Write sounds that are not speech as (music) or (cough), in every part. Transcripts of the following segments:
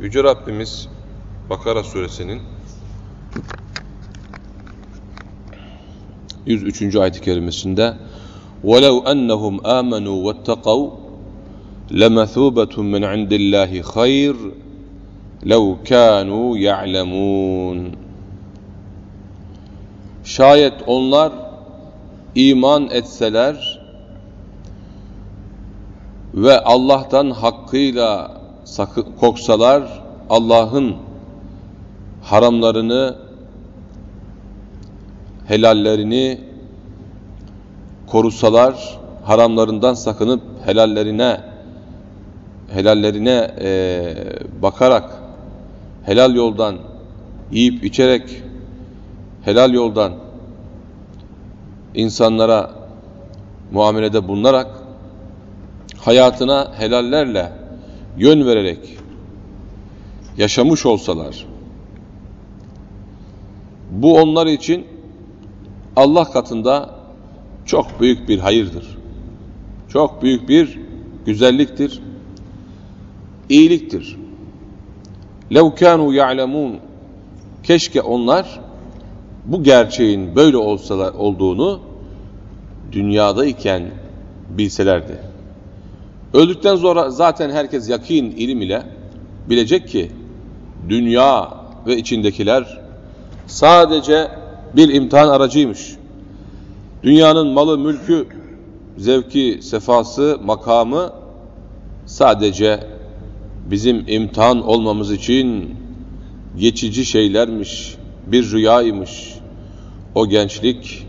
Yüce Rabbimiz Bakara suresinin 103. ayet-i kerimesinde وَلَوْ أَنَّهُمْ آمَنُوا وَاتَّقَوْا لَمَثُوبَةٌ مِنْ عِنْدِ اللّٰهِ خَيْرٌ لَوْ كَانُوا يَعْلَمُونَ Şayet onlar iman etseler ve Allah'tan hakkıyla koksalar, Allah'ın haramlarını, helallerini korusalar, haramlarından sakınıp helallerine helallerine e, bakarak helal yoldan yiyip içerek helal yoldan insanlara muamelede bulunarak hayatına helallerle yön vererek yaşamış olsalar bu onlar için Allah katında çok büyük bir hayırdır. Çok büyük bir güzelliktir. iyiliktir. لَوْ كَانُوا يَعْلَمُونَ Keşke onlar bu gerçeğin böyle olsalar, olduğunu dünyadayken bilselerdi. Öldükten sonra zaten herkes yakin ilim ile bilecek ki dünya ve içindekiler sadece bir imtihan aracıymış. Dünyanın malı, mülkü, zevki, sefası, makamı sadece bizim imtihan olmamız için geçici şeylermiş, bir rüyaymış. O gençlik,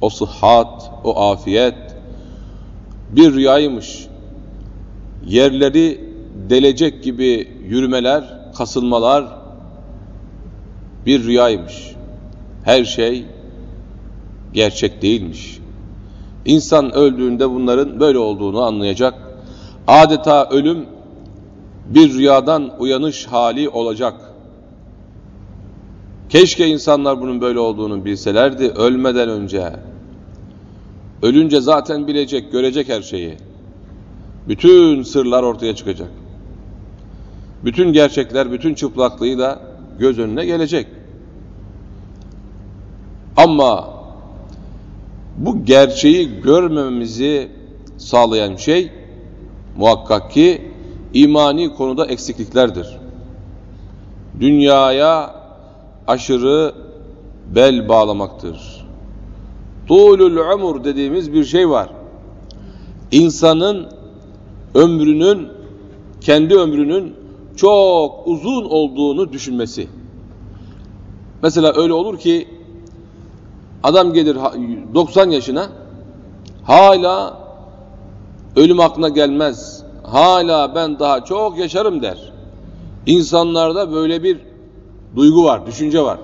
o sıhhat, o afiyet bir rüyaymış. Yerleri delecek gibi yürümeler, kasılmalar bir rüyaymış. Her şey gerçek değilmiş. İnsan öldüğünde bunların böyle olduğunu anlayacak. Adeta ölüm bir rüyadan uyanış hali olacak. Keşke insanlar bunun böyle olduğunu bilselerdi ölmeden önce. Ölünce zaten bilecek, görecek her şeyi. Bütün sırlar ortaya çıkacak. Bütün gerçekler, bütün çıplaklığıyla göz önüne gelecek. Ama bu gerçeği görmememizi sağlayan şey muhakkak ki imani konuda eksikliklerdir. Dünyaya aşırı bel bağlamaktır. Tulul umur dediğimiz bir şey var. İnsanın ömrünün, kendi ömrünün çok uzun olduğunu düşünmesi. Mesela öyle olur ki adam gelir 90 yaşına hala ölüm aklına gelmez. Hala ben daha çok yaşarım der. İnsanlarda böyle bir duygu var, düşünce var.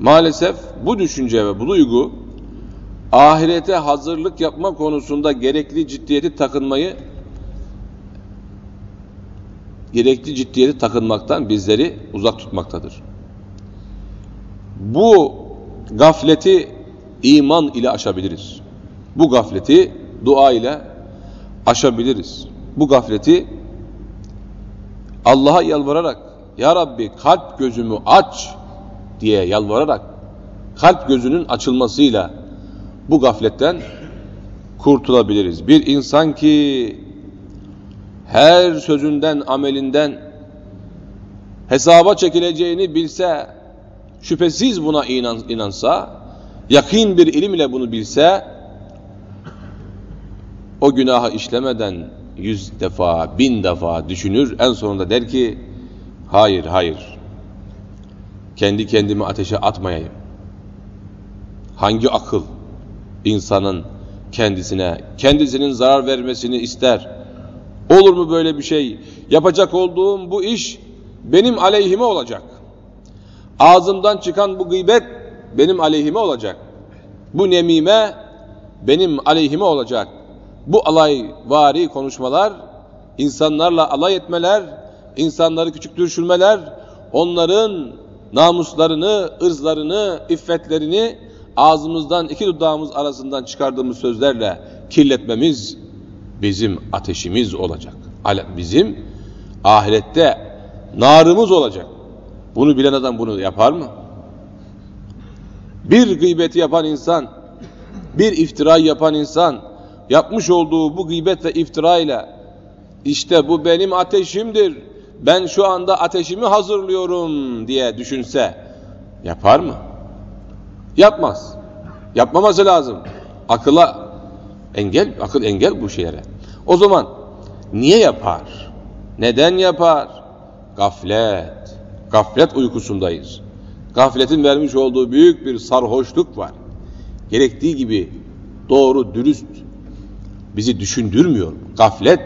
Maalesef bu düşünce ve bu duygu ahirete hazırlık yapma konusunda gerekli ciddiyeti takınmayı gerekli ciddiyeti takınmaktan bizleri uzak tutmaktadır. Bu gafleti iman ile aşabiliriz. Bu gafleti dua ile aşabiliriz. Bu gafleti Allah'a yalvararak Ya Rabbi kalp gözümü aç diye yalvararak kalp gözünün açılmasıyla bu gafletten kurtulabiliriz. Bir insan ki her sözünden, amelinden hesaba çekileceğini bilse, şüphesiz buna inan, inansa, yakın bir ilim ile bunu bilse, o günahı işlemeden yüz defa, bin defa düşünür, en sonunda der ki, hayır, hayır, kendi kendimi ateşe atmayayım. Hangi akıl insanın kendisine, kendisinin zarar vermesini ister? Olur mu böyle bir şey? Yapacak olduğum bu iş benim aleyhime olacak. Ağzımdan çıkan bu gıybet benim aleyhime olacak. Bu nemime benim aleyhime olacak. Bu alay vari konuşmalar, insanlarla alay etmeler, insanları küçük düşürmeler, onların namuslarını, ırzlarını, iffetlerini ağzımızdan iki dudağımız arasından çıkardığımız sözlerle kirletmemiz bizim ateşimiz olacak. Bizim Ahirette narımız olacak. Bunu bilen adam bunu yapar mı? Bir gıybeti yapan insan, bir iftira yapan insan, yapmış olduğu bu gıybet ve iftira ile işte bu benim ateşimdir, ben şu anda ateşimi hazırlıyorum diye düşünse yapar mı? Yapmaz. Yapmaması lazım. Akıla engel, akıl engel bu şeylere. O zaman niye yapar? Neden yapar? Gaflet. Gaflet uykusundayız. Gafletin vermiş olduğu büyük bir sarhoşluk var. Gerektiği gibi doğru, dürüst bizi düşündürmüyor. Gaflet,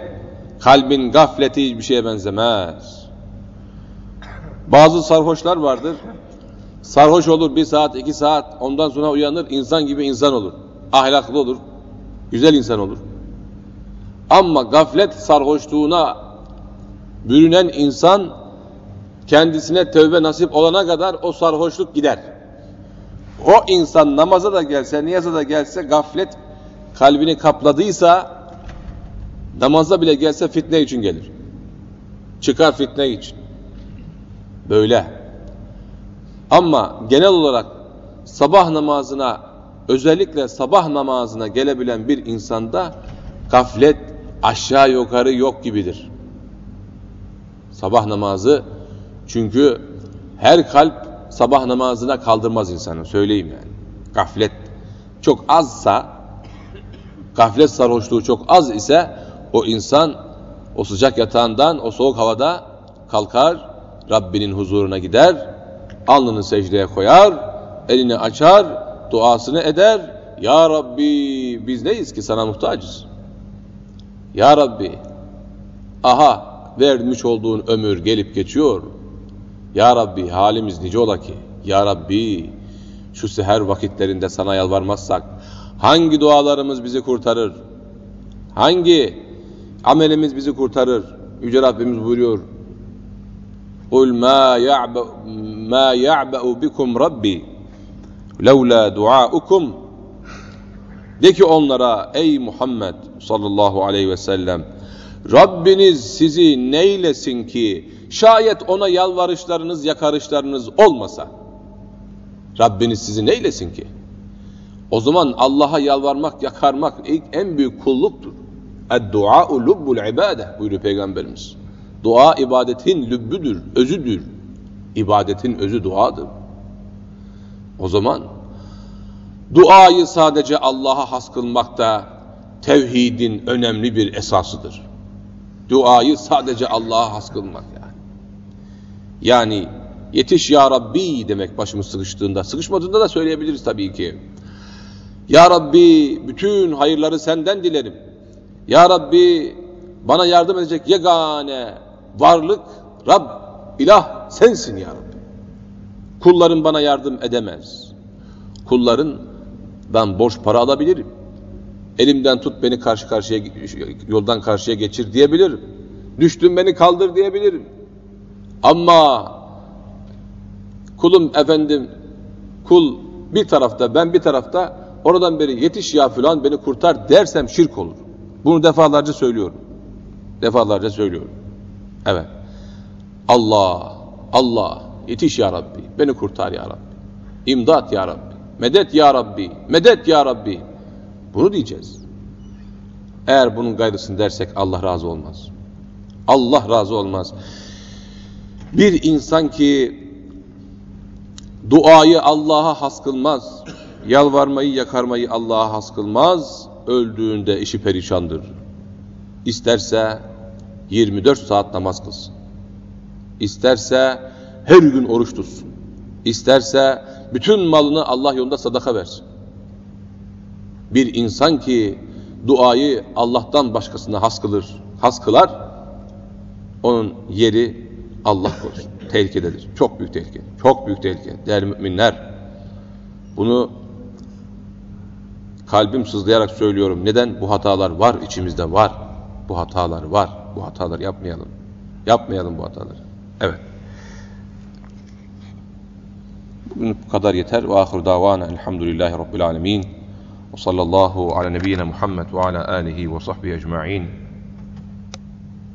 kalbin gafleti hiçbir şeye benzemez. Bazı sarhoşlar vardır. Sarhoş olur bir saat, iki saat, ondan sonra uyanır, insan gibi insan olur. Ahlaklı olur, güzel insan olur. Ama gaflet sarhoşluğuna bürünen insan kendisine tövbe nasip olana kadar o sarhoşluk gider. O insan namaza da gelse, niyaza da gelse gaflet kalbini kapladıysa namaza bile gelse fitne için gelir. Çıkar fitne için. Böyle. Ama genel olarak sabah namazına özellikle sabah namazına gelebilen bir insanda gaflet aşağı yukarı yok gibidir. Sabah namazı çünkü her kalp sabah namazına kaldırmaz insanı söyleyeyim yani. Gaflet çok azsa gaflet sarhoşluğu çok az ise o insan o sıcak yatağından o soğuk havada kalkar Rabbinin huzuruna gider alnını secdeye koyar elini açar duasını eder Ya Rabbi biz neyiz ki sana muhtacız Ya Rabbi aha vermiş olduğun ömür gelip geçiyor ya Rabbi halimiz nice ola ki. Ya Rabbi şu seher vakitlerinde sana yalvarmazsak hangi dualarımız bizi kurtarır? Hangi amelimiz bizi kurtarır? Yüce Rabbimiz buyuruyor. قُلْ مَا يَعْبَأُ, ما يعبأ بِكُمْ رَبِّي لَوْلَا دُعَاءُكُمْ De ki onlara ey Muhammed sallallahu aleyhi ve sellem Rabbiniz sizi neylesin ki Şayet ona yalvarışlarınız, yakarışlarınız olmasa Rabbiniz sizi neylesin ki? O zaman Allah'a yalvarmak, yakarmak ilk en büyük kulluktur. Ed-dua'u lubbul ibade buyuruyor Peygamberimiz. Dua ibadetin lübbüdür, özüdür. İbadetin özü duadır. O zaman duayı sadece Allah'a has kılmak da tevhidin önemli bir esasıdır. Duayı sadece Allah'a has kılmak. Yani yetiş ya Rabbi demek başımız sıkıştığında. Sıkışmadığında da söyleyebiliriz tabii ki. Ya Rabbi bütün hayırları senden dilerim. Ya Rabbi bana yardım edecek yegane varlık Rab, ilah sensin ya Rabbi. Kulların bana yardım edemez. Kulların ben borç para alabilirim. Elimden tut beni karşı karşıya yoldan karşıya geçir diyebilirim. Düştüm beni kaldır diyebilirim. Ama kulum efendim, kul bir tarafta, ben bir tarafta, oradan beri yetiş ya filan beni kurtar dersem şirk olur. Bunu defalarca söylüyorum. Defalarca söylüyorum. Evet. Allah, Allah, yetiş ya Rabbi, beni kurtar ya Rabbi. İmdat ya Rabbi, medet ya Rabbi, medet ya Rabbi. Bunu diyeceğiz. Eğer bunun gayrısını dersek Allah razı olmaz. Allah razı olmaz. Bir insan ki duayı Allah'a has kılmaz, yalvarmayı, yakarmayı Allah'a has kılmaz, öldüğünde işi perişandır. İsterse 24 saat namaz kılsın. İsterse her gün oruç tutsun. İsterse bütün malını Allah yolunda sadaka versin. Bir insan ki duayı Allah'tan başkasına has kılır, has kılar, onun yeri Allah korusun. (laughs) Tehlikededir. Çok büyük tehlike. Çok büyük tehlike. Değerli müminler. Bunu kalbim sızlayarak söylüyorum. Neden? Bu hatalar var. içimizde var. Bu hatalar var. Bu hataları yapmayalım. Yapmayalım bu hataları. Evet. Bugün bu kadar yeter. Ve ahir davana elhamdülillahi rabbil alemin. Ve sallallahu ala nebiyyina Muhammed ve ala alihi ve sahbihi ecma'in.